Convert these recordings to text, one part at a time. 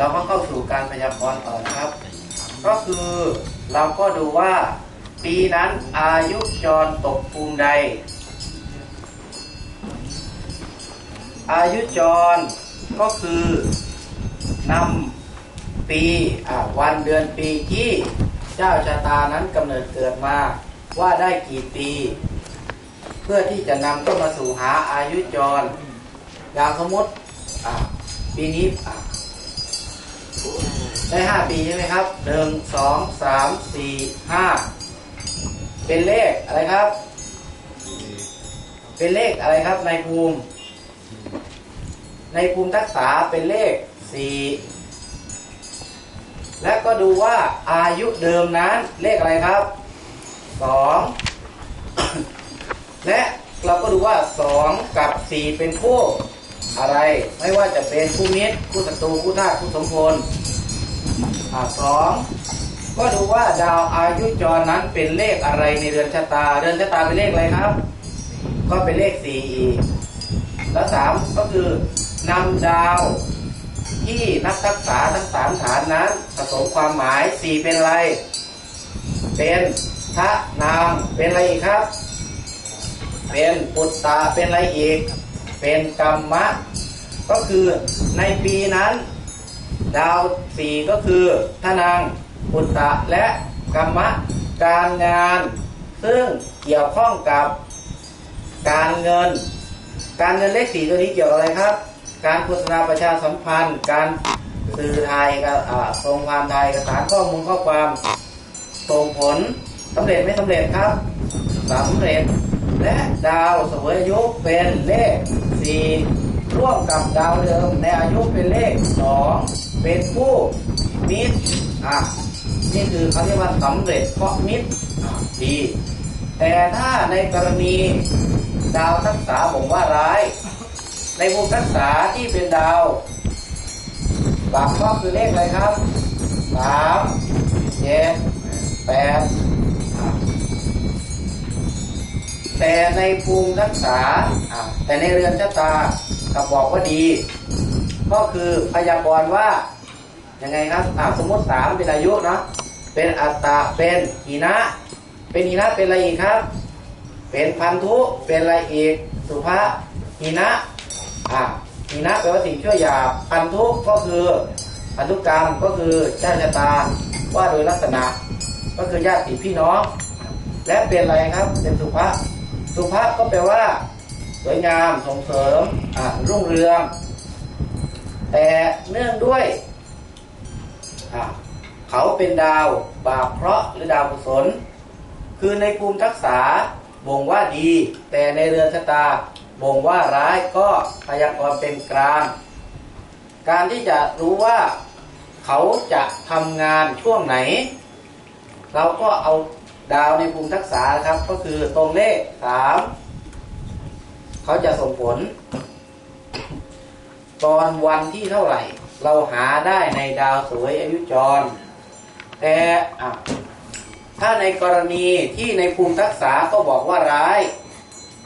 เราก็เข้าสู่การพยากรณ์ต่อนะครับ ก็คือเราก็ดูว่า ปีนั้นอายุจรตกภูมิใด อายุจรก็คือนำปีอ่าวันเดือนปีที่เจ้าชะตานั้นกำเนิดเกิดมาว่าได้กี่ปี เพื่อที่จะนำเข้ามาสู่หาอายุจรอย่างสมมติอ่าปีนี้อ่า ได้ห้าปีใช่ไหมครับหนึ่งสองสามสี่ห้าเป็นเลขอะไรครับ เป็นเลขอะไรครับในภูมิ ในภูมิทักษะเป็นเลขสี่และก็ดูว่าอายุเดิมนั้นเลขอะไรครับสองและเราก็ดูว่าสองกับสี่เป็นคู่ อะไร ไม่ว่าจะเป็นคู่มิตรคู่ศัตรูคู่าตุคู่สมพลอ่าสองก็ดูว่าดาวอายุจรนั้นเป็นเลขอะไรในเรือนชะตา เรือนชะตาเป็นเลขอะไรครับ ก็เป็นเลขสี่อีกแล้วสามก็คือนำดาวที่นักศึกษาทั้งสามฐานนั้นผสมความหมายสี่เป็นอะไร เป็นพระนามเป็นอะไรอีกครับ เป็นปุตตาเป็นอะไรอีก เป็นกรรมะ ก็คือในปีนั้น ดาวสี่ก็คือทนางปุตตะและกรรมะการงาน ซึ่งเกี่ยวข้องกับการเงิน การเงินเลขสี่ตัวนี้เกี่ยวอะไรครับ การโฆษณาประชาสัมพันธ์ การสื่อไทยกับอ่าส่งความไทยเอกสารข้อมูลข้อความส่งผลสำเร็จไม่สำเร็จครับสำเร็จ และดาวสวยอายุเป็นเลขสี่ร่วมกับดาวเดิมในอายุเป็นเลขสองเป็นผู้มิตรอะนี่คือเขาเรียกว่าสำเร็จเพราะมิตรอะดีแต่ถ้าในกรณีดาวทักษะบอกว่าร้าย ในภูมิทักษะที่เป็นดาวบางข้อคือเลขอะไรครับสามเจ็ดแปด แต่ในภูมิทักษะแต่ในเรือนชะตากลับบอกว่าดี ก็คือพยากรณ์ว่ายังไงครับอะสมมติสามเป็นอายุเนาะเป็นอัตตาเป็นหีนะ เป็นหีนะเป็นอะไรอีกครับ เป็นพันธุเป็นอะไรอีกสุภาหีนะอะหีนะแปลว่าสิ่งชั่วหยาบพันธุก็คือพันธุกรรมก็คือเจ้าชะตาว่าโดยลักษณะ ก็คือญาติพี่น้อง และเป็นอะไรครับเป็นสุภา สุภาก็แปลว่า สวยงามส่งเสริมรุ่งเรือง แต่เนื่องด้วยเขาเป็นดาวบาปเคราะห์หรือดาวกุศล คือในภูมิทักษะบ่งว่าดี แต่ในเรือนชะตาบ่งว่าร้ายก็พยากรณ์เป็นกลาง การที่จะรู้ว่าเขาจะทำงานช่วงไหน เราก็เอา ดาวในภูมิทักษะนะครับ ก็คือตรงเลขสามเขาจะส่งผล ตอนวันที่เท่าไหร่ เราหาได้ในดาวสวยอายุจร แต่อะถ้าในกรณีที่ในภูมิทักษะก็บอกว่าร้าย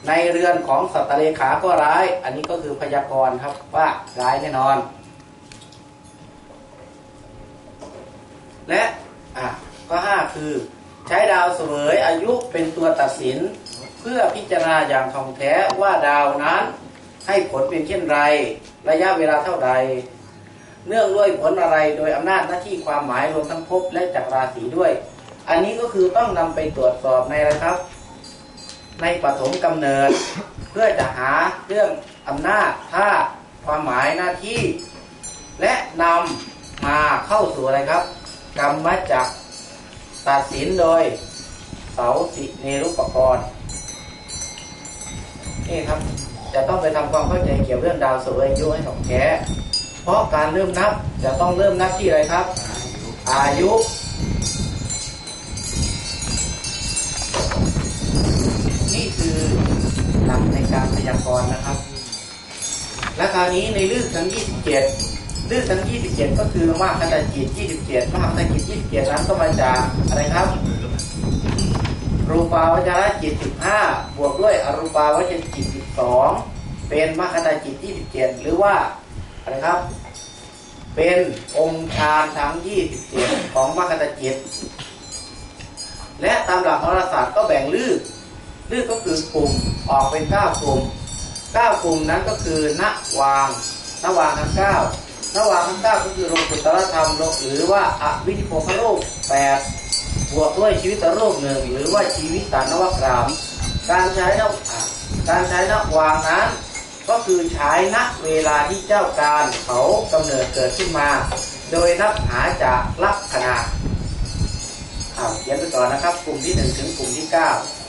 ในเรือนของสัตว์เลขาก็ร้าย อันนี้ก็คือพยากรณ์ครับว่าร้ายแน่นอน และอะข้อห้าคือ ใช้ดาวเสวยอายุเป็นตัวตัดสิน เพื่อพิจารณาอย่างท่องแท้ว่าดาวนั้นให้ผลเป็นเช่นไร ระยะเวลาเท่าใด เนื่องด้วยผลอะไรโดยอำนาจหน้าที่ความหมายรวมทั้งภพและจักรราศีด้วย อันนี้ก็คือต้องนำไปตรวจสอบในอะไรครับ ในปฐมกำเนิด เพื่อจะหาเรื่องอำนาจท่าความหมายหน้าที่ และนำมาเข้าสู่อะไรครับ กรรมจักร ตัดสินโดยเสาสิเนรุปกรณ์นี่ครับจะต้องไปทำความเข้าใจเกี่ยวเรื่องดาวเสวยอายุให้ถ่องแท้เพราะการเริ่มนับจะต้องเริ่มนับที่อะไรครับ อายุ นี่คือหลักในการพยากรณ์นะครับ และคราวนี้ในลื่นทั้ง 27 ลื่นทั้ง 27 ก็คือมหาคตาจิต 27 มหาคตาจิต 27 นั้นก็มาจากอะไรครับ รูปาวจรจิต 15 บวกด้วยอรูปาวจรจิต 12 เป็นมหาคตาจิต 27 หรือว่าอะไรครับ เป็นองค์ฌานทั้ง 27 ของมรรคตจิต และตามหลักโหราศาสตร์ก็แบ่งลืกลืกก็คือกลุ่มออกเป็น 9 กลุ่ม 9 กลุ่มนั้นก็คือณวางณวางทั้ง9 ระหว่างขั้เก้าก็คือโลกุตรธรรมโลกหรือว่าอวิธิโภคโลกแปดบวกด้วยชีวิตโลกหนึ่งหรือว่าชีวิตตานวกราม การใช้นักการใช้นักวางนั้น ก็คือใช้นักเวลาที่เจ้าการเขากำเนิดเกิดขึ้นมา โดยนับหาจากลักษณะเขียนไปต่อนะครับ กลุ่มที่ 1 ถึงกลุ่มที่ 9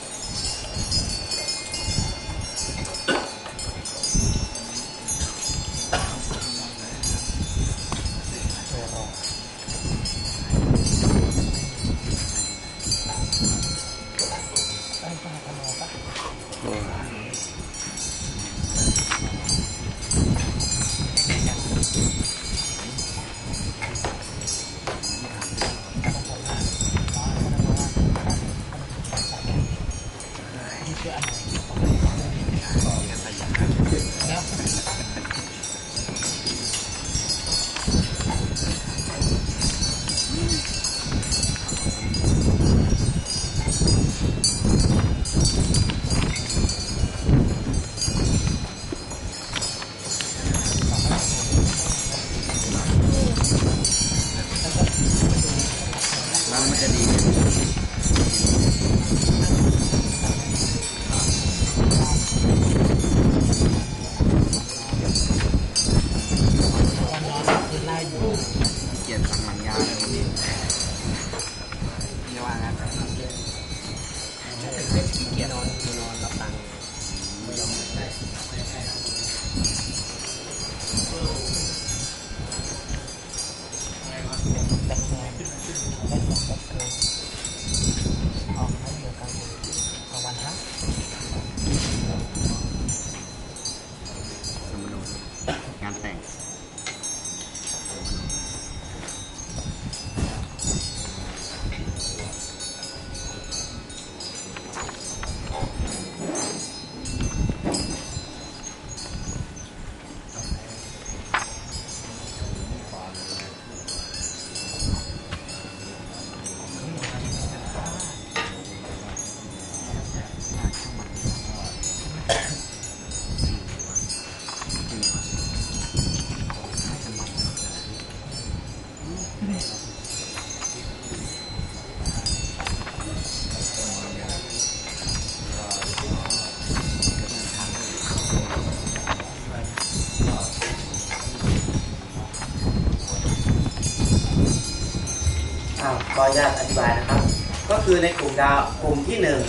คือในกลุ่มดาวกลุ่มที่หนึ่ง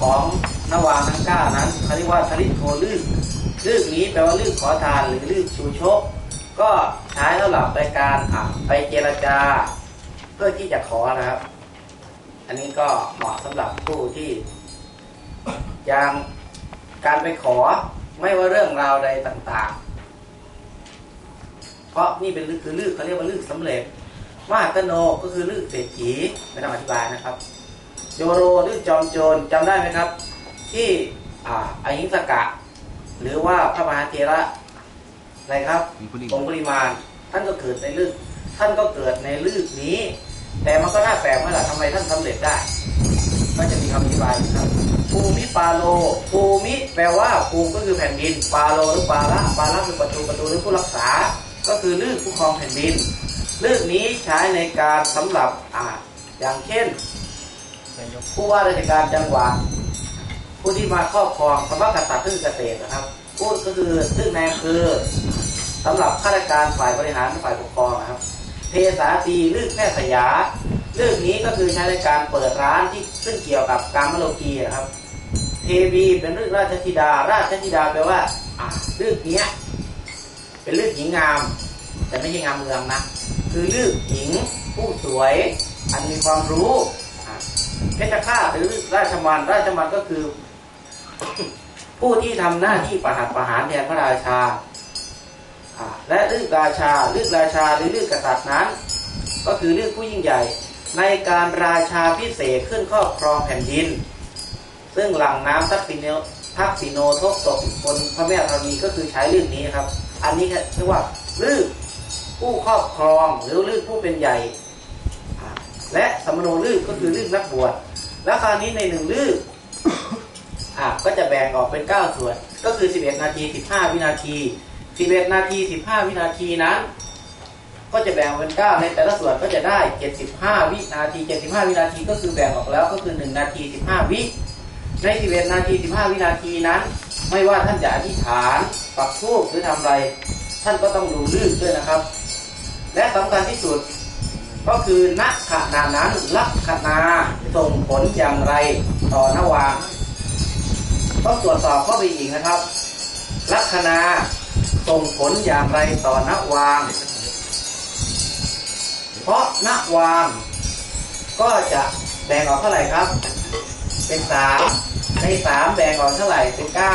ของนวาทั้งก้านั้นเขาเรียกว่าทริโทลึกลึกนี้แปลว่าลึกขอทานหรือลึกชูชก ก็ใช้สำหรับในการอะไปเจรจา เพื่อที่จะขอนะครับ อันนี้ก็เหมาะสำหรับผู้ที่ยังการไปขอไม่ว่าเรื่องราวใดต่าง ๆ เพราะนี่เป็นลึกคือลึกเขาเรียกว่าลึกสำเร็จ มากโนก็คือลือเศรษฐีไม่ต้องอธิบายนะครับ โยโรลือจอมโจรจำได้ไหมครับ ที่อ่าอหิงสกะ หรือว่าพระมหาเถระอะไรครับมีผู้ดีองค์ปริมาณท่านก็เกิดในลือท่านก็เกิดในลือนี้ แต่มันก็น่าแปลกว่าล่ะทำไมท่านสำเร็จได้ก็จะมีคำอธิบายนะครับภูมิปาโลภูมิแปลว่าภูมิก็คือแผ่นดิน ปาโลหรือปาละปาละคือประตูประตูหรือผู้รักษา ก็คือลือผู้ครองแผ่นดิน ลือนี้ใช้ในการสำหรับอ่าอย่างเช่น ผู้ว่าราชการจังหวัดผู้ที่มาครอบครองคำว่ากษัตริย์ซึ่งเกษตรนะครับพูดก็คือซึ่งในอำคือสำหรับข้าราชการฝ่ายบริหารฝ่ายปกครองนะครับเทสาตีลึกแพทย์สยาลึกนี้ก็คือใช้ในการเปิดร้านที่ซึ่งเกี่ยวกับการมโลกีนะครับ เทวีเป็นลึกราชธิดา ราชธิดาแปลว่าอ่าลึกนี้เป็นลึกหญิงงาม แต่ไม่ใช่งามเมืองนะ คือลึกหญิง ผู้สวย อันมีความรู้เพชฌฆาตหรือราชมันราชมันก็คือ ผู้ที่ทำหน้าที่ประหัตประหารแทนพระราชา และลึกราชาลึกราชาหรือลึกกษัตริย์นั้น ก็คือลึกผู้ยิ่งใหญ่ ในการราชาพิเศษขึ้นครอบครองแผ่นดิน ซึ่งหลังน้ำทักษิโนทักษิโนทกตกบนพระแม่ธรณีก็คือใช้ลึกนี้ครับ อันนี้เรียกว่าลึก ผู้ครอบครองหรือลืกผู้เป็นใหญ่ และสมโนลืกก็คือลืกนักบวชแล้วคราวนี้ในหนึ่งลืกอะก็จะแบ่งออกเป็น 9 ส่วน ก็คือ 11 นาที 15 วินาที 11 นาที 15 วินาทีนั้น ก็จะแบ่งเป็น 9 ในแต่ละส่วนก็จะได้ 75 วินาที 75 วินาทีก็คือแบ่งออกแล้วก็คือ 1 นาที 15 วิใน 11 นาที 15 วินาทีนั้น ไม่ว่าท่านจะอธิษฐาน ปักทูปหรือทำอะไร ท่านก็ต้องดูลื่นด้วยนะครับ และสำคัญที่สุด ก็คือนักขณะนั้นลักขณาส่งผลอย่างไรต่อนวาต้องตรวจสอบเข้าไปอีกนะครับ ลัคนาส่งผลอย่างไรต่อนวาง เพราะนวางก็จะแบ่งออกเท่าไหร่ครับ เป็นสามในสามแบ่งออกเท่าไหร่เป็นเก้า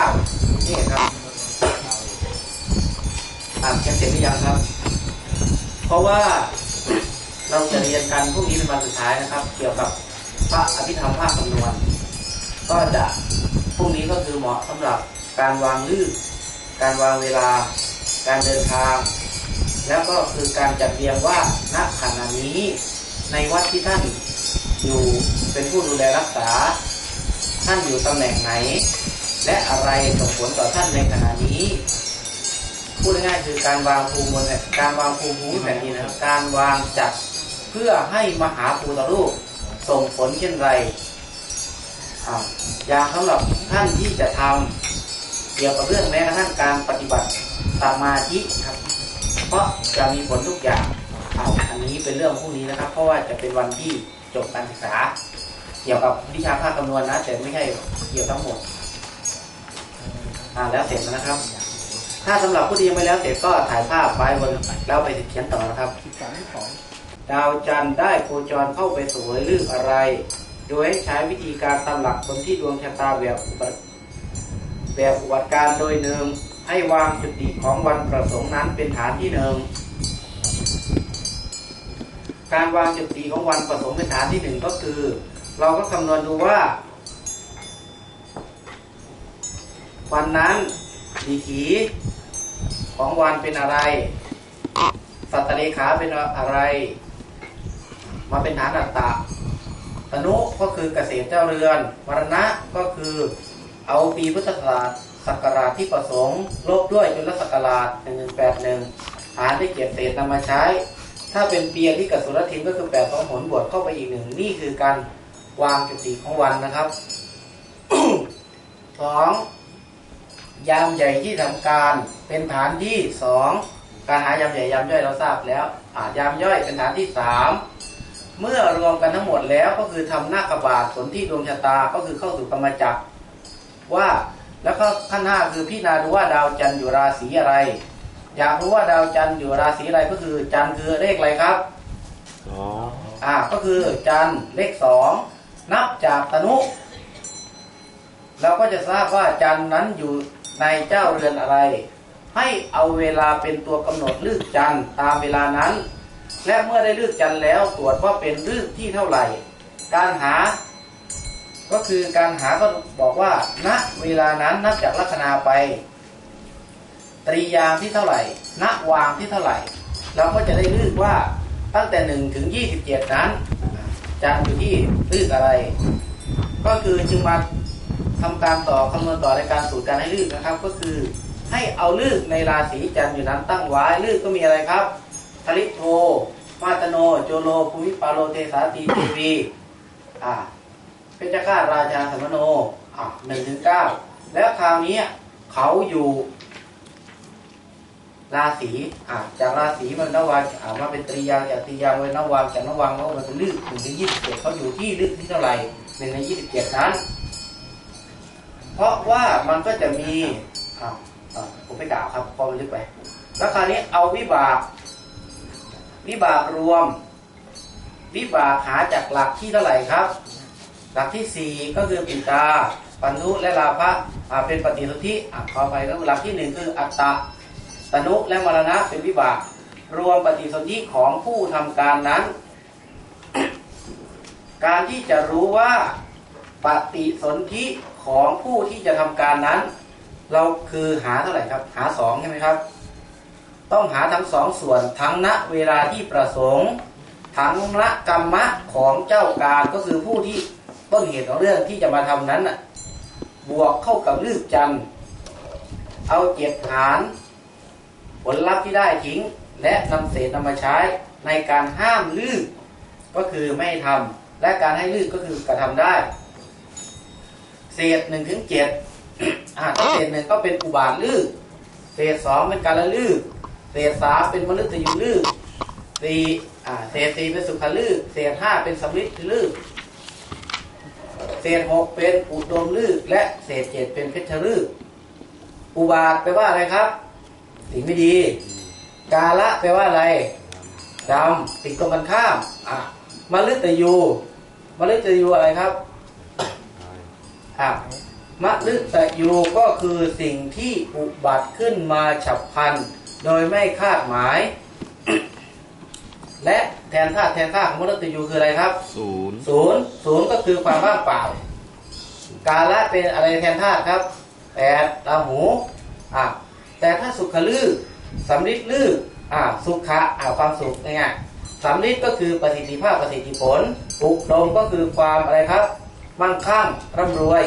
นี่ครับอ่านกันเสร็จหรือยังครับ เพราะว่าเราจะเรียนกันพรุ่งนี้เป็นวันสุดท้ายนะครับ เกี่ยวกับพระอภิธรรมภาคคำนวณ ก็จะพรุ่งนี้ก็คือเหมาะสำหรับการวางลือการวางเวลา การเดินทาง แล้วก็คือการจัดเรียงว่าณขณะนี้ ในวัดที่ท่านอยู่เป็นผู้ดูแลรักษา ท่านอยู่ตำแหน่งไหน และอะไรส่งผลต่อท่านในขณะนี้ พูดง่ายๆคือการวางภูมิบนแผ่นการวางภูมิภูมิแผ่นดินนะครับ การวางจัดเพื่อให้มหาภูตรูปส่งผลเช่นไรอ่าอย่างสำหรับท่านที่จะทำเกี่ยวกับเรื่องแม้กระทั่งการปฏิบัติสมาธิครับ เพราะจะมีผลทุกอย่างเอาอันนี้เป็นเรื่องพรุ่งนี้นะครับ เพราะว่าจะเป็นวันที่จบการศึกษา เกี่ยวกับวิชาภาคคำนวณนะแต่ไม่ใช่เกี่ยวทั้งหมดอ่าแล้วเสร็จแล้วนะครับ ถ้าสำหรับผู้ที่ยังไม่แล้วเสร็จก็ถ่ายภาพไว้บนแล้วไปเขียนต่อนะครับดาวจันทร์ได้โคจรเข้าไปสวยลึกออะไร โดยใช้วิธีการตามหลักคนที่ดวงชะตาแบบแบบอุบัติการโดยหนึ่งให้วางจุดติของวันประสงค์นั้นเป็นฐานที่หนึ่งการวางจุดติของวันประสงค์เป็นฐานที่หนึ่งก็คือ เราก็คำนวณดูว่า วันนั้นดีขี ของวันเป็นอะไร สัตตเลขาเป็นอะไร มาเป็นฐานอัตตะตนุก็คือเกษตรเจ้าเรือนมรณะก็คือเอาปีพุทธศักราชศักราชที่ประสงค์ลบด้วยจุลศักราช1181หารด้เกียรติเศษนำมาใช้ ถ้าเป็นเปียที่กสุรทินก็คือแปดสองผลบวกเข้าไปอีกหนึ่งนี่คือการวางจุติของวันนะครับสอง ยามใหญ่ที่ทำการเป็นฐานที่สองการหายามใหญ่ยามย่อยเราทราบแล้วอ่ายามย่อยเป็นฐานที่สามเมื่อรวมกันทั้งหมดแล้วก็คือทำหน้ากบาทสนที่ดวงชะตาก็คือเข้าสู่กรรมจักรว่าแล้วก็ขั้นห้าคือพี่นาดูว่าดาวจันทร์อยู่ราศีอะไร อยากรู้ว่าดาวจันทร์อยู่ราศีอะไรก็คือจันทร์คือเลขอะไรครับอ๋ออ่าก็คือจันทร์เลขสองนับจากตนุเราก็จะทราบว่าจันทร์นั้นอยู่ ในเจ้าเรือนอะไร ให้เอาเวลาเป็นตัวกำหนดลึกจันตามเวลานั้น และเมื่อได้ลึกจันแล้วตรวจว่าเป็นลึกที่เท่าไหร่ การหา ก็คือการหาก็บอกว่าณเวลานั้นนับจากลัคนาไป ตรียามที่เท่าไหร่ณวางที่เท่าไหร่ เราก็จะได้ลึกว่าตั้งแต่หนึ่งถึงยี่สิบเจ็ดนั้นจันอยู่ที่ลึกอะไร ก็คือจึงมา ทำการต่อคำนวณต่อในการสูตรการให้ลึกนะครับ ก็คือให้เอาลึกในราศีจันทร์อยู่นั้นตั้งไว้ลึกก็มีอะไรครับทริโท มาตโน โจโลภูมิปาโลเทสาตีเทวีอ่าเพชฌฆาตราชาสมโนอ่าหนึ่งถึงเก้าแล้วคราวนี้เขาอยู่ ราศีอ่าจากราศีมันนวางอ่ามาเป็นตรียางจากตรียางเป็นนวางจากนวางแล้วมันเป็นลึกหนึ่งถึงยี่สิบเจ็ดเขาอยู่ที่ลึกที่เท่าไหร่หนึ่งในยี่สิบเจ็ดนั้น เพราะว่ามันก็จะมีอ่าอ่าผมไม่กล่าวครับพอมันลึกไป แล้วคราวนี้เอาวิบาก วิบากรวม วิบากหาจากหลักที่เท่าไหร่ครับ หลักที่สี่ก็คือปิตาปันุและลาภะเป็นปฏิสนธิขอไปก็หลักที่หนึ่งคืออัตตะตนุและมรณะเป็นวิบาก รวมปฏิสนธิของผู้ทำการนั้น การที่จะรู้ว่าปฏิสนธิ ของผู้ที่จะทำการนั้น เราคือหาเท่าไหร่ครับ หาสองใช่ไหมครับ ต้องหาทั้งสองส่วนทั้งณเวลาที่ประสงค์ ทั้งณกรรมะของเจ้าการก็คือผู้ที่ต้นเหตุของเรื่องที่จะมาทำนั้นน่ะบวกเข้ากับลืบจันเอาเจ็ดหาร ผลลัพธ์ที่ได้ทิ้ง และนำเศษนำมาใช้ในการห้ามลืบก็คือไม่ทำและการให้ลืบก็คือกระทำได้ เศษหนึ่งถึงเจ็ดอ่าเศษหนึ่งก็เป็นอุบาทลืบเศษสองเป็นกาละลืบเศษสามเป็นมนุษย์ยูลืบสี่อ่าเศษสี่เป็นสุขลืบเศษห้าเป็นสมฤทธิลืบเศษหกเป็นอุดมลืบและเศษเจ็ดเป็นเพชรลืบอุบาทแปลว่าอะไรครับ สิ่งไม่ดี กาละแปลว่าอะไรดำสิ่งตรงกันข้ามอะมฤตยูมฤตยูอะไรครับ อะมฤตยูก็คือสิ่งที่อุบัติขึ้นมาฉับพลัน โดยไม่คาดหมาย และแทนธาตุแทนค่าของมฤตยูคืออะไรครับศูนย์ศูนย์ศูนย์ก็คือความว่างเปล่า กาละเป็นอะไรแทนธาตุครับแปดตาหูอะแต่ถ้าสุขลือสำลิดลืออะสุขะอะความสุขง่ายๆสำลิดก็คือประสิทธิภาพประสิทธิผลอุดมก็คือความอะไรครับ มั่งคั่งร่ำรวย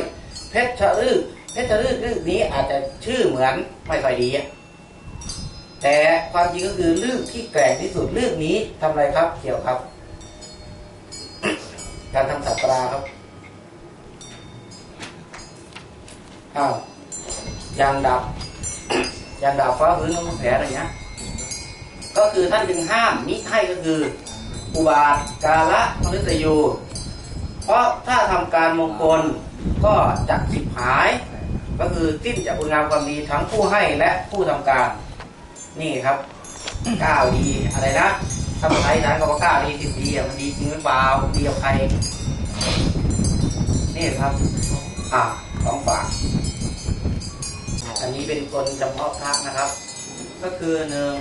เพชรชลือเพชรชลือลือนี้อาจจะชื่อเหมือนไม่ค่อยดีแต่ความจริงก็คือลือที่แกร่งที่สุดลือนี้ทำอะไรครับ เกี่ยวครับ การทำสัตราครับอ้าวยางดับยางดับฟ้าพื้นน้ำแผลอะไรเงี้ยก็คือท่านจึงห้ามมิให้ก็คือ อุบาทกาละมฤตยู เพราะถ้าทำการมงคลก็จะฉิบหาย ก็คือสิ้นจากคุณงามความดีทั้งผู้ให้และผู้ทำการ นี่ครับก้าวดีอะไรนะทำไทยนั้นก็ว่าก้าวดีสิบดีมันดีจริงหรือเปล่าดีกับใครนี่ครับอ่าของฝากอันนี้เป็นกลเฉพาะพระนะครับ ก็คือหนึ่ง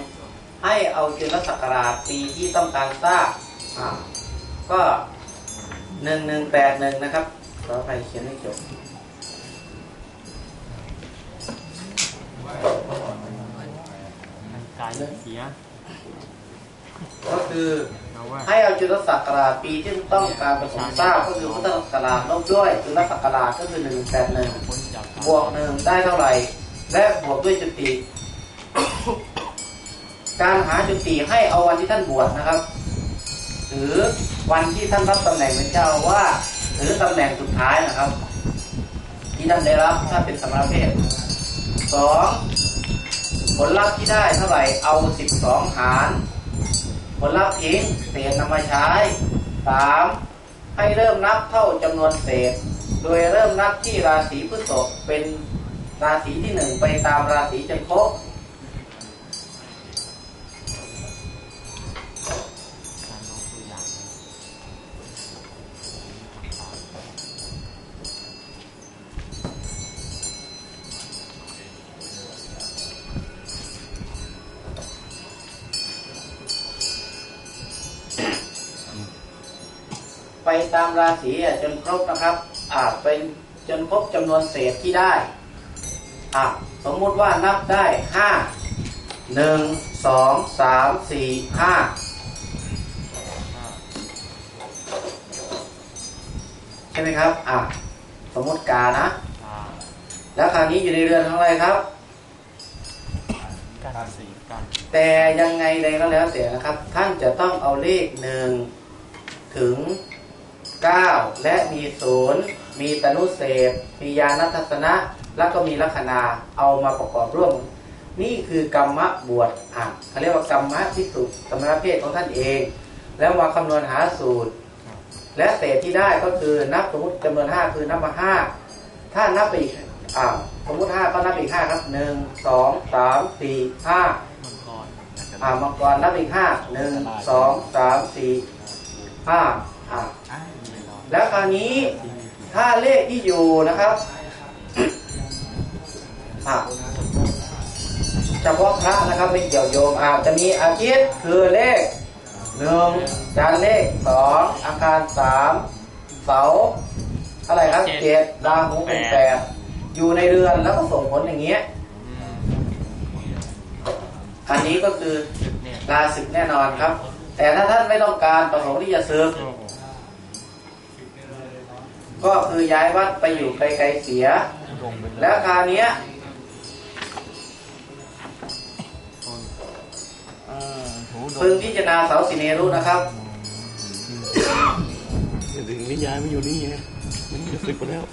ให้เอาจุลศักราชปีที่ต้องการทราบอ่าก็ หนึ่งหนึ่งแปดหนึ่งนะครับ ขอไปเขียนให้จบกายเสีย ก็คือเราว่าให้เอาจุลศักราชปีที่ต้องการประสงค์ทราบก็คือพุทธศักราชลบด้วยจุลศักราชก็คือหนึ่งแปดหนึ่งพ้นจากบวกหนึ่งได้เท่าไหร่ และบวกด้วยจุติ การหาจุติให้เอาวันที่ท่านบวชนะครับ หรือวันที่ท่านรับตำแหน่งเป็นเจ้าว่าสหรือตำแหน่งสุดท้ายนะครับ ที่ท่านได้รับถ้าเป็นสมณเพศสองผลลัพธ์ที่ได้เท่าไหร่เอาสิบสองหาร ผลลัพธ์ทิ้งเศษนำมาใช้สามให้เริ่มนับเท่าจำนวนเศษ โดยเริ่มนับที่ราศีพฤษภเป็นราศีที่หนึ่งไปตามราศีจนครบามราศีอะจนครบนะครับอาจเป็นจนครบจำนวนเศษที่ได้อะสมมุติว่านับได้ห้าหนึ่งสองสามสี่ห้าใช่ไหมครับอะสมมติกานะอ่าแล้วคราวนี้อยู่ในเรือนของอะไรครับการสีการแต่ยังไงใดก็แล้วแต่นะครับ ท่านจะต้องเอาเลขหนึ่งถึง 9 และมีศูนย์มีตนุเสพมียานัทสนะ แล้วก็มีลัคนาเอามาประกอบร่วม นี่คือกรรมะบวชอะเขาเรียกว่ากรรมะพิสุกรรมะเพศของท่านเอง แล้วมาคำนวณหาสูตร และเศษที่ได้ก็คือนับสมมติจำนวน 5 คือนับมา 5 ถ้านับไปอีกอ่าสมมติ 5 ก็นับอีก 5 ครับ 1 2 3 4 5อ่ามังกรนับอีก 5 1 2 3 4 5 ครัแล้วคราวนี้ถ้าเลขที่อยู่นะครับเฉพาะพระนะครับไม่เกี่ยวโยมอาจจะมีอาทิตย์คือเลขหนึ่งจานเลขสองอาการสามเสาอะไรครับเจ็ดราหูเป็นแปดอยู่ในเรือนแล้วก็ส่งผลอย่างเงี้ยอันนี้ก็คือลาศึกแน่นอนครับ แต่ถ้าท่านไม่ต้องการประสงค์ที่จะซื้อ ก็คือย้ายวัดไปอยู่ไกลๆเสีย แล้วคราวเนี้ยคนพึงพิจารณาเสาสิเนรุนะครับถึงนิยายไม่อยู่นี่ไงมันจะสึกไปแล้ว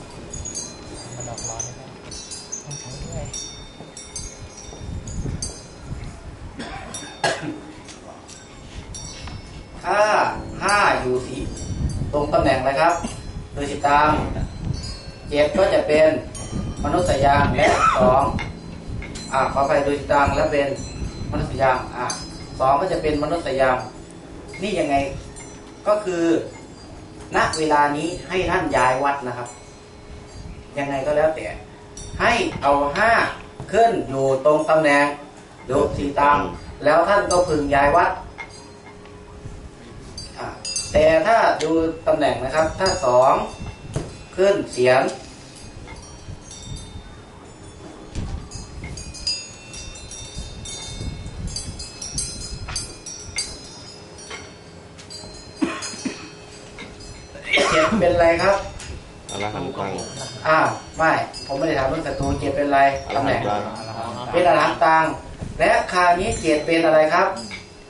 ถ้าห้าอยู่สีตรงตำแหน่งนะครับโดยสิตามเจ็ดก็จะเป็นมนุษยยางและสองอ่าขอไปโดยสิตามและเป็นมนุษยยางอ่าสองก็จะเป็นมนุษยยางนี่ยังไงก็คือณเวลานี้ให้ท่านย้ายวัดนะครับ ยังไงก็แล้วแต่ ให้เอาห้าขึ้นอยู่ตรงตำแหน่งดูสีตามแล้วท่านก็พึงย้ายวัด แต่ถ้าดูตำแหน่งนะครับ ถ้าสองขึ้นเสียง เจ็ดเป็นไรครับอรหันตังอ้าวไม่ ผมไม่ได้ถามเรื่องศัตรูเจ็ดเป็นไรอรตำแหหัน่นงตังเป็นอรหันตังและคราวนี้เจ็ดเป็นอะไรครับ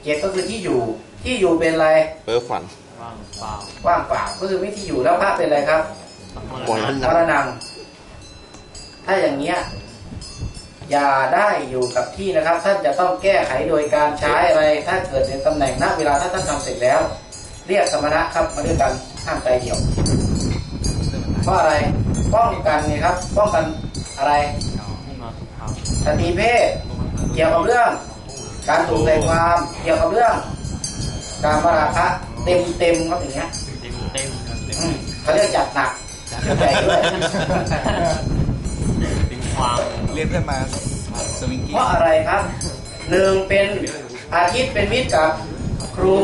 เจ็ดก็คือที่อยู่ ที่อยู่เป็นอะไรเพ้อฝัน ว่างเปล่าว่างเปล่าก็คือไม่ที่อยู่แล้วพระเป็นอะไรครับปล่อยมันมรณังถ้าอย่างเนี้ยอย่าได้อยู่กับที่นะครับ ท่านจะต้องแก้ไขโดยการใช้อะไร ถ้าเกิดในตำแหน่งณเวลาถ้าท่านทำเสร็จแล้ว เรียกสมณะครับมาด้วยกันห้ามใจเดี่ยวเพราะอะไรป้องกันไงครับ ป้องกันอะไรมาสุภาพสตรีเพศเกี่ยวกับเรื่อง การถูกใจความเกี่ยวกับเรื่อง การมราคะเต็มเต็มๆครับอย่างเงี้ยเต็มเต็มอืมเขาเรียกจัดหนักชื่อใหญ่ด้วยเป็นความเรียกเพื่อนมาสวิงกิ้เพราะอะไรครับหนึ่งเป็นอาทิตย์เป็นมิตรกับครู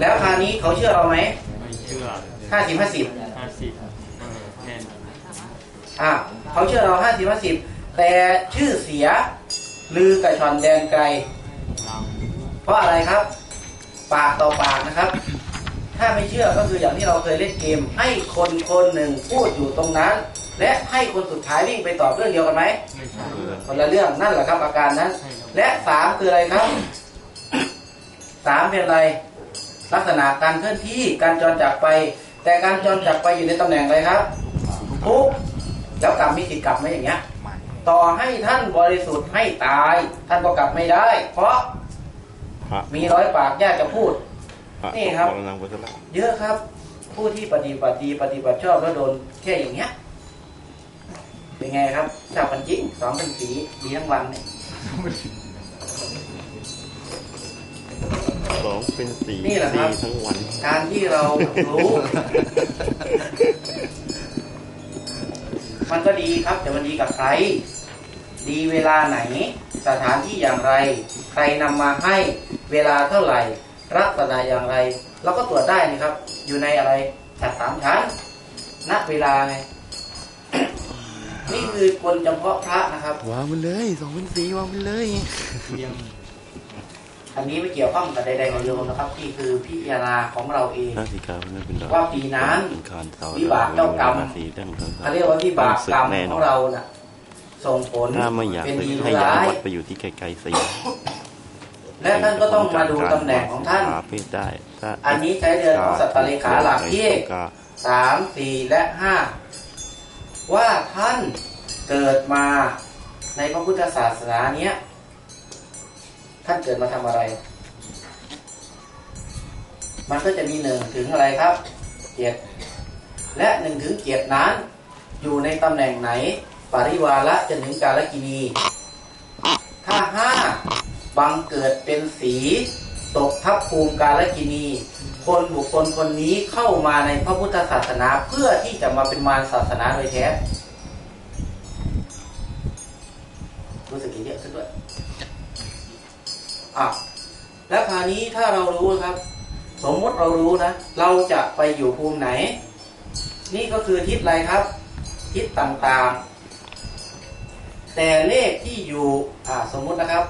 แล้วคราวนี้เขาเชื่อเราไหมไม่เชื่อห้าสิบห้าสิบห้าสิบเออแน่นอะเขาเชื่อเราห้าสิบห้าสิบแต่ชื่อเสียลือกระชอนแดนไกลเราเพราะอะไรครับ ปากต่อปากนะครับ ถ้าไม่เชื่อก็คืออย่างที่เราเคยเล่นเกม ให้คนคนหนึ่งพูดอยู่ตรงนั้น และให้คนสุดท้ายวิ่งไปตอบเรื่องเดียวกันไหมไม่ใช่คนละเรื่องนั่นแหละครับอาการนั้นใช่เราและสามคืออะไรครับสามเป็นอะไร ลักษณะการเคลื่อนที่การจรจากไป แต่การจรจากไปอยู่ในตำแหน่งอะไรครับทุกข์แล้วกรรมมีสิทธิ์กลับไหมอย่างเงี้ย ต่อให้ท่านบริสุทธิ์ให้ตาย ท่านก็กลับไม่ได้ เพราะพระ มีร้อยปากยากจะพูดพระนี่ครับมรณังไปซะแล้วเยอะครับ ผู้ที่ปฏิบัติดีปฏิบัติชอบแล้วโดนแค่อย่างเงี้ย เป็นไงครับชาบันจิงสองเป็นสีดีทั้งวันเนี่ยสองเป็นสี่นี่แหละครับสี่ทั้งวัน การที่เรารู้มันก็ดีครับ แต่มันดีกับใคร ดีเวลาไหน สถานที่อย่างไร ใครนำมาให้เวลาเท่าไหร่ลักษณะอย่างไรเราก็ตรวจได้นี่ครับ อยู่ในอะไรจัดสามชั้นณเวลาไงนี่คือกลจำเพาะพระนะครับวางมันเลยสองเป็นสี่วางมันเลยเยี่ยมอันนี้ไม่เกี่ยวข้องกับใดๆกับโยมนะครับที่คือพิจารณาของเราเองหน้าสีกาไม่เป็นดอกว่าปีนั้นเป็นคานเสาวิบากเจ้ากรรมหน้สีดั้งทั้งเขาเรียกว่าวิบากกรรมแน่นขออนงเราน่ะ ส่งผลถ้าไม่อยากเป็นศึกดีหให้รือย้ายร้ายวัดไปอยู่ที่ไกลๆสีและท่านก็ต้องมาดูตำแหน่งของท่านหเพศได้ถ้าอันนี้ใช้เดือนของสัตตเลขาหลักที่ก็สามสี่และห้าว่าท่านเกิดมาในพระพุทธศาสนาเนี้ยท่านเกิดมาทำอะไร มันก็จะมีหนึ่งถึงอะไรครับเจ็ดและหนึ่งถึงเจ็ดนั้นอยู่ในตำแหน่งไหน ปริวาระจนถึงกาลกินีถ้าห้าบังเกิดเป็นสี ตกทับภูมิกาลกินี คนบุคคลคนนี้เข้ามาในพระพุทธศาสนาเพื่อที่จะมาเป็นมารศาสนาโดยแท้รู้สึกเยอะขึ้นด้วยอะแล้วคราวนี้ถ้าเรารู้ครับ สมมติเรารู้นะ เราจะไปอยู่ภูมิไหน นี่ก็คือทิศอะไรครับ ทิศต่างๆ แต่เลขที่อยู่สมมุตินะครับ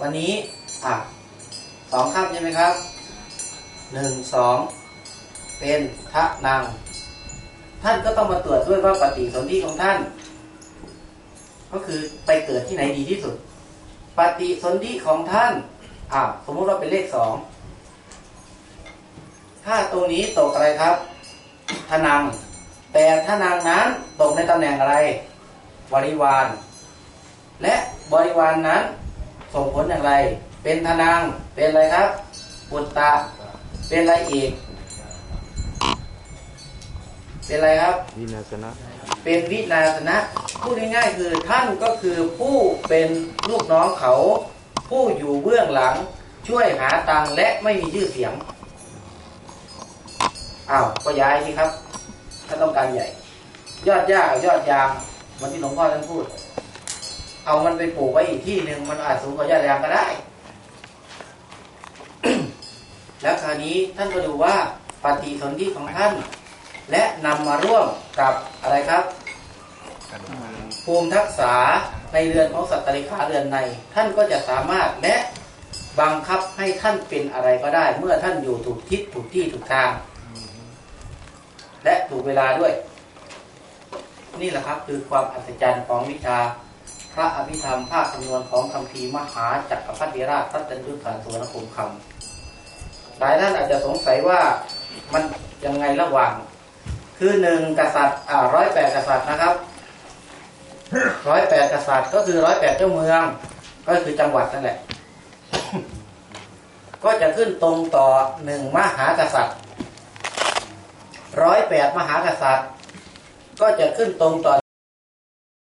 วันนี้อะสองข้ามใช่ไหมครับหนึ่งสองเป็นทะนัง ท่านก็ต้องมาตรวจด้วยว่าปฏิสนธิของท่าน ก็คือไปเกิดที่ไหนดีที่สุด ปฏิสนธิของท่านอะสมมุติว่าเป็นเลขสอง ถ้าตรงนี้ตกอะไรครับทนัง แต่ทนังนั้นตกในตำแหน่งอะไร บริวาร และบริวารนนั้นส่งผลอย่างไร เป็นทนัง เป็นอะไรครับปุตตะ เป็นอะไรอีก เป็นอะไรครับ วินาศนะ เป็นวินาสนะ พูดง่ายๆคือท่านก็คือผู้เป็นลูกน้องเขา ผู้อยู่เบื้องหลังช่วยหาตังค์และไม่มีชื่อเสียง อ้าวก็ย้ายสิครับถ้าต้องการใหญ่ ยอดหญ้ายอดยางเหมันที่หลวงพ่อท่านพูด เอามันไปปลูกไว้อีกที่หนึ่งมันอาจสูงกว่ายอดยางก็ได้ แล้วคราวนี้ท่านก็ดูว่าปฏิสนธิของท่าน และนำมาร่วมกับอะไรครับ ภูมิทักษะในเรือนของสัตว์ตริขาเรือนใน ท่านก็จะสามารถและบังคับให้ท่านเป็นอะไรก็ได้ เมื่อท่านอยู่ถูกทิศถูกที่ถูกทาง และถูกเวลาด้วย นี่แหละครับคือความอัศจรรย์ของวิชา พระอภิธรรมภาคคำนวณของคำพีมหาจักรพรรดิราชทัตตยุทธาสุวรรณภูมิคำหลายท่านอาจจะสงสัยว่ามันยังไงระหว่าง คือหนึ่งกษัตริย์อ่าร้อยแปดกษัตริย์นะครับร้อยแปดกษัตริย์ก็คือร้อยแปดเจ้าเมือง ก็คือจังหวัดนั่นแหละก็จะขึ้นตรงต่อหนึ่งมหากษัตริย์ ร้อยแปดมหากษัตริย์ ก็จะขึ้นตรงต่อ